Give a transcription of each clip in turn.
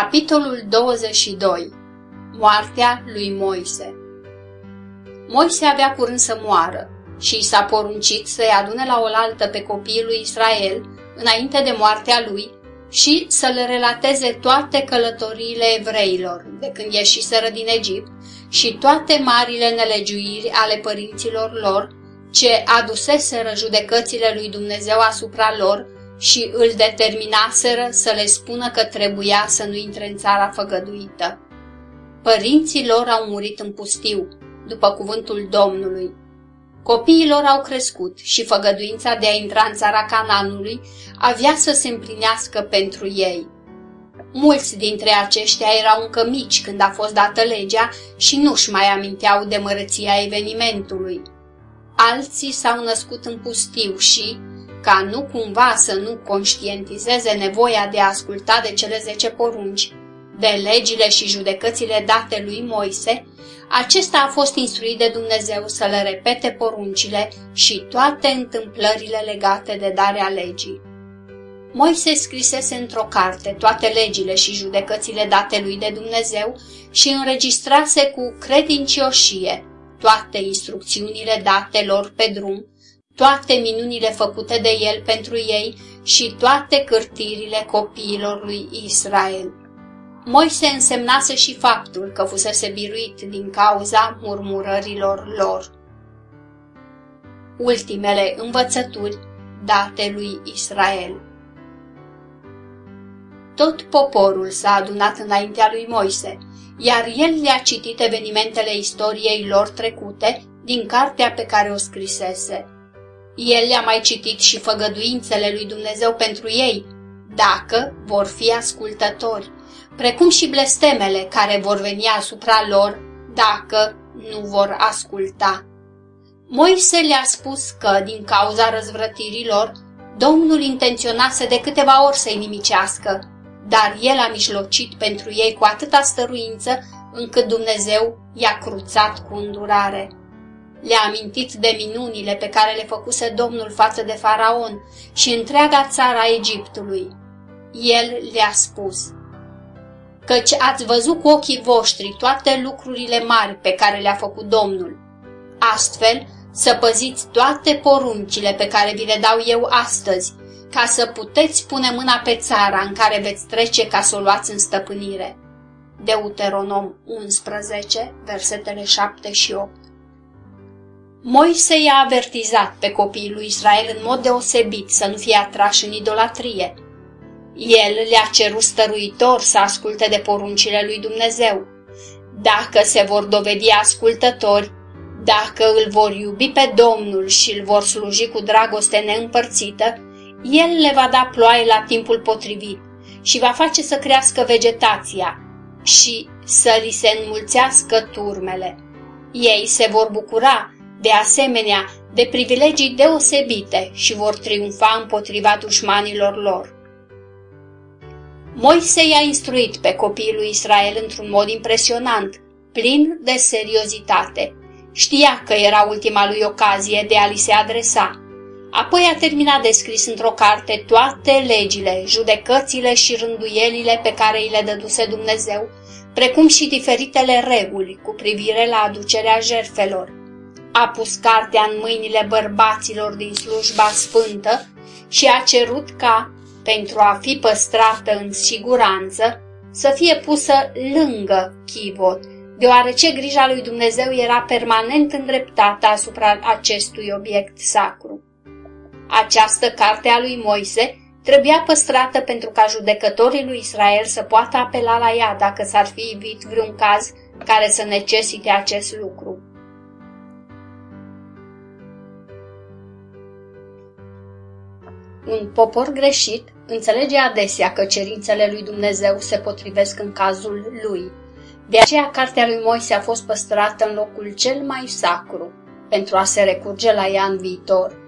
Capitolul 22 Moartea lui Moise. Moise avea curând să moară și i s-a poruncit să-i adune la oaltă pe copiii lui Israel înainte de moartea lui și să le relateze toate călătoriile evreilor de când ieșiseră din Egipt și toate marile nelegiuiri ale părinților lor ce aduseseră judecățile lui Dumnezeu asupra lor și îl determinaseră să le spună că trebuia să nu intre în țara făgăduită. Părinții lor au murit în pustiu, după cuvântul Domnului. Copiii lor au crescut și făgăduința de a intra în țara Cananului avea să se împlinească pentru ei. Mulți dintre aceștia erau încă mici când a fost dată legea și nu-și mai aminteau de mărăția evenimentului. Alții s-au născut în pustiu și, ca nu cumva să nu conștientizeze nevoia de a asculta de cele zece porunci, de legile și judecățile date lui Moise, acesta a fost instruit de Dumnezeu să le repete poruncile și toate întâmplările legate de darea legii. Moise scrisese într-o carte toate legile și judecățile date lui de Dumnezeu și înregistrase cu credincioșie toate instrucțiunile date lor pe drum, toate minunile făcute de el pentru ei și toate cârtirile copiilor lui Israel. Moise însemnase și faptul că fusese biruit din cauza murmurărilor lor. Ultimele învățături date lui Israel Tot poporul s-a adunat înaintea lui Moise, iar el le-a citit evenimentele istoriei lor trecute din cartea pe care o scrisese. El le-a mai citit și făgăduințele lui Dumnezeu pentru ei, dacă vor fi ascultători, precum și blestemele care vor veni asupra lor dacă nu vor asculta. Moise le-a spus că, din cauza răzvrătirilor, Domnul intenționase de câteva ori să-i nimicească, dar el a mijlocit pentru ei cu atâta stăruință încât Dumnezeu i-a cruțat cu îndurare. Le-a amintit de minunile pe care le făcuse Domnul față de faraon și întreaga țara Egiptului. El le-a spus, căci ați văzut cu ochii voștri toate lucrurile mari pe care le-a făcut Domnul. Astfel, să păziți toate poruncile pe care vi le dau eu astăzi, ca să puteți pune mâna pe țara în care veți trece ca să o luați în stăpânire. Deuteronom 11, versetele 7 și 8 Moise i-a avertizat pe copiii lui Israel în mod deosebit să nu fie atrași în idolatrie. El le-a cerut stăruitor să asculte de poruncile lui Dumnezeu. Dacă se vor dovedi ascultători, dacă îl vor iubi pe Domnul și îl vor sluji cu dragoste neîmpărțită, el le va da ploaie la timpul potrivit și va face să crească vegetația și să li se înmulțească turmele. Ei se vor bucura de asemenea, de privilegii deosebite și vor triumfa împotriva dușmanilor lor. Moise i-a instruit pe copiii lui Israel într-un mod impresionant, plin de seriozitate. Știa că era ultima lui ocazie de a li se adresa. Apoi a terminat de scris într-o carte toate legile, judecățile și rânduielile pe care îi le dăduse Dumnezeu, precum și diferitele reguli cu privire la aducerea jerfelor a pus cartea în mâinile bărbaților din slujba sfântă și a cerut ca, pentru a fi păstrată în siguranță, să fie pusă lângă chivot, deoarece grija lui Dumnezeu era permanent îndreptată asupra acestui obiect sacru. Această carte a lui Moise trebuia păstrată pentru ca judecătorii lui Israel să poată apela la ea dacă s-ar fi ivit vreun caz care să necesite acest lucru. Un popor greșit înțelege adesea că cerințele lui Dumnezeu se potrivesc în cazul lui. De aceea cartea lui Moise a fost păstrată în locul cel mai sacru, pentru a se recurge la ea în viitor.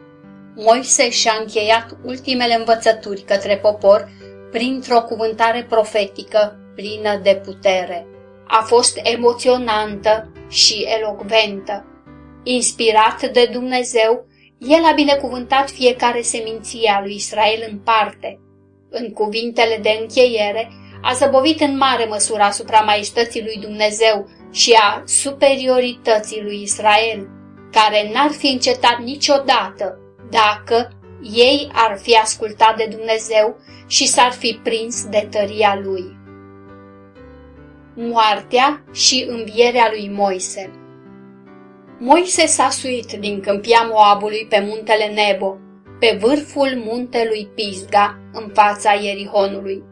Moise și-a încheiat ultimele învățături către popor printr-o cuvântare profetică plină de putere. A fost emoționantă și elocventă. Inspirat de Dumnezeu, el a binecuvântat fiecare seminție a lui Israel în parte. În cuvintele de încheiere, a zăbovit în mare măsură asupra maestății lui Dumnezeu și a superiorității lui Israel, care n-ar fi încetat niciodată dacă ei ar fi ascultat de Dumnezeu și s-ar fi prins de tăria lui. Moartea și învierea lui Moise Moise s-a suit din câmpia Moabului pe muntele Nebo, pe vârful muntelui Pisga, în fața Ierihonului.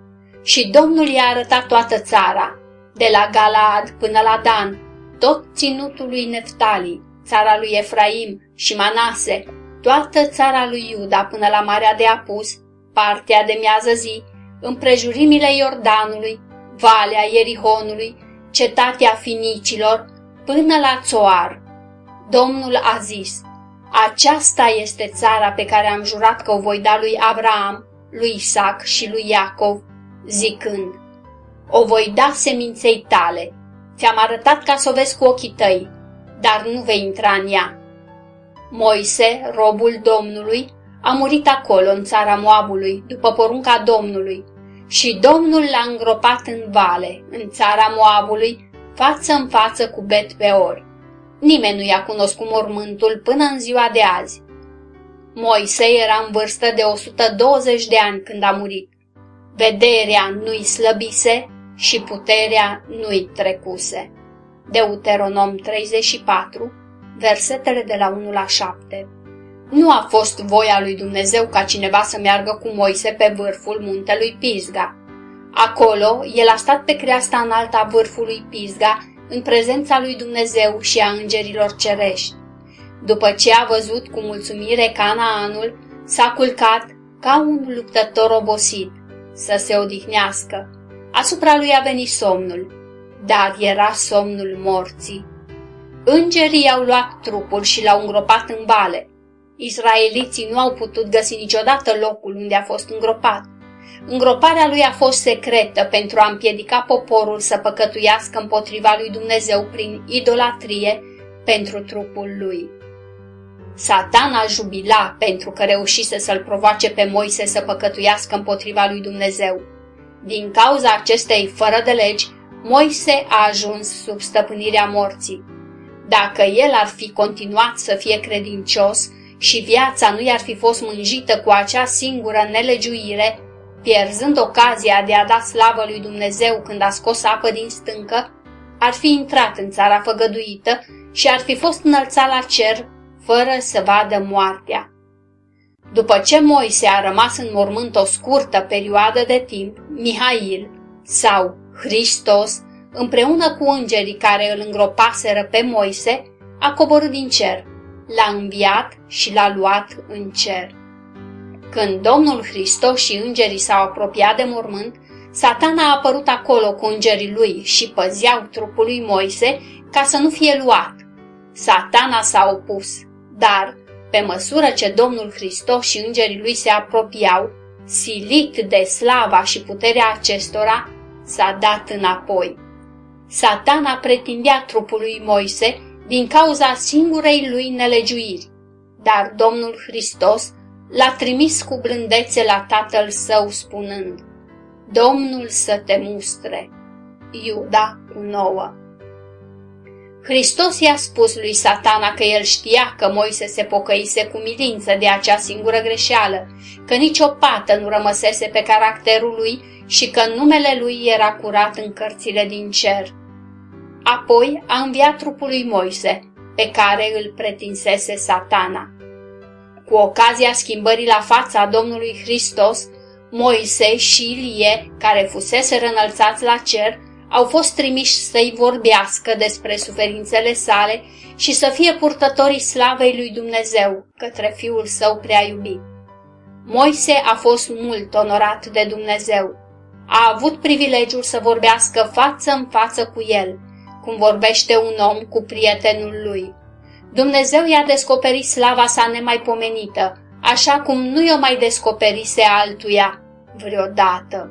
Și Domnul i-a arătat toată țara, de la Galaad până la Dan, tot ținutul lui Neftali, țara lui Efraim și Manase, toată țara lui Iuda până la Marea de Apus, partea de miază zi, împrejurimile Iordanului, valea Ierihonului, cetatea finicilor, până la Țoar. Domnul a zis, aceasta este țara pe care am jurat că o voi da lui Abraham, lui Isaac și lui Iacov, zicând, o voi da seminței tale. Ți-am arătat ca să o vezi cu ochii tăi, dar nu vei intra în ea. Moise, robul Domnului, a murit acolo, în țara Moabului, după porunca Domnului, și Domnul l-a îngropat în vale, în țara Moabului, față în față cu Bet Peor. Nimeni nu i-a cunoscut mormântul până în ziua de azi. Moise era în vârstă de 120 de ani când a murit. Vederea nu-i slăbise și puterea nu-i trecuse. Deuteronom 34, versetele de la 1 la 7 Nu a fost voia lui Dumnezeu ca cineva să meargă cu Moise pe vârful muntelui Pisga. Acolo, el a stat pe creasta înaltă a vârfului Pisga, în prezența lui Dumnezeu și a îngerilor cerești. După ce a văzut cu mulțumire Canaanul, s-a culcat ca un luptător obosit să se odihnească. Asupra lui a venit somnul, dar era somnul morții. Îngerii au luat trupul și l-au îngropat în vale. Israeliții nu au putut găsi niciodată locul unde a fost îngropat. Îngroparea lui a fost secretă pentru a împiedica poporul să păcătuiască împotriva lui Dumnezeu prin idolatrie pentru trupul lui. Satana jubila pentru că reușise să-l provoace pe Moise să păcătuiască împotriva lui Dumnezeu. Din cauza acestei fără de legi, Moise a ajuns sub stăpânirea morții. Dacă el ar fi continuat să fie credincios și viața nu i-ar fi fost mânjită cu acea singură nelegiuire, pierzând ocazia de a da slavă lui Dumnezeu când a scos apă din stâncă, ar fi intrat în țara făgăduită și ar fi fost înălțat la cer fără să vadă moartea. După ce Moise a rămas în mormânt o scurtă perioadă de timp, Mihail sau Hristos, împreună cu îngerii care îl îngropaseră pe Moise, a coborât din cer, l-a înviat și l-a luat în cer. Când Domnul Hristos și îngerii s-au apropiat de mormânt, satana a apărut acolo cu îngerii lui și păzeau trupul lui Moise ca să nu fie luat. Satana s-a opus, dar, pe măsură ce Domnul Hristos și îngerii lui se apropiau, silit de slava și puterea acestora, s-a dat înapoi. Satana pretindea trupul lui Moise din cauza singurei lui nelegiuiri, dar Domnul Hristos l-a trimis cu blândețe la tatăl său spunând, Domnul să te mustre. Iuda cu nouă. Hristos i-a spus lui satana că el știa că Moise se pocăise cu milință de acea singură greșeală, că nicio pată nu rămăsese pe caracterul lui și că numele lui era curat în cărțile din cer. Apoi a înviat trupul lui Moise, pe care îl pretinsese satana. Cu ocazia schimbării la fața Domnului Hristos, Moise și Ilie, care fusese înălțați la cer, au fost trimiși să-i vorbească despre suferințele sale și să fie purtătorii slavei lui Dumnezeu către Fiul Său prea iubit. Moise a fost mult onorat de Dumnezeu. A avut privilegiul să vorbească față în față cu el, cum vorbește un om cu prietenul lui. Dumnezeu i-a descoperit slava sa nemaipomenită, așa cum nu i-o mai descoperise altuia vreodată.